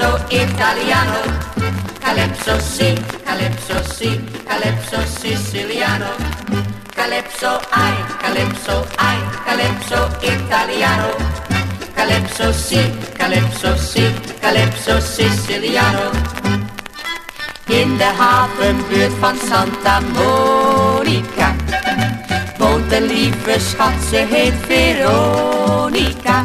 calypso italiano. Calypso si, calypso si, calypso siciliano. Calypso ai, calypso ai, calypso italiano. Calypso si, calypso si, calypso siciliano. In de havenbuurt van Santa Monica woont een lieve schat, ze heet Veronica.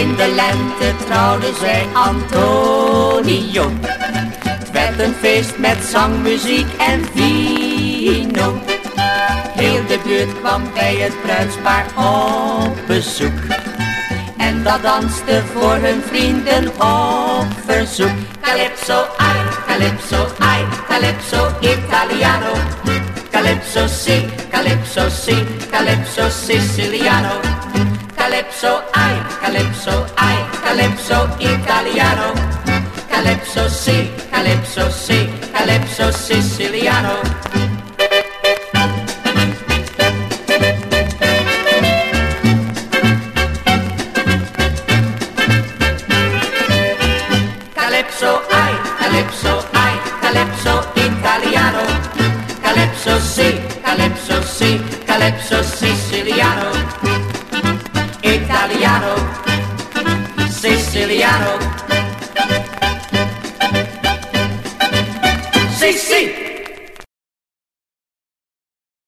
In de lente trouwde zij Antonio. Het werd een feest met zang, muziek en vino. Heel de buurt kwam bij het bruidspaar op bezoek. En dat danste voor hun vrienden op verzoek. Calypso, ai, calypso, ai, calypso italiano. Calypso, si, calypso, si, calypso siciliano. Calypso, ai, calypso, ai, calypso italiano. Calypso, si, calypso, si, calypso siciliano. Calypso, Siciliano. Sì, sì.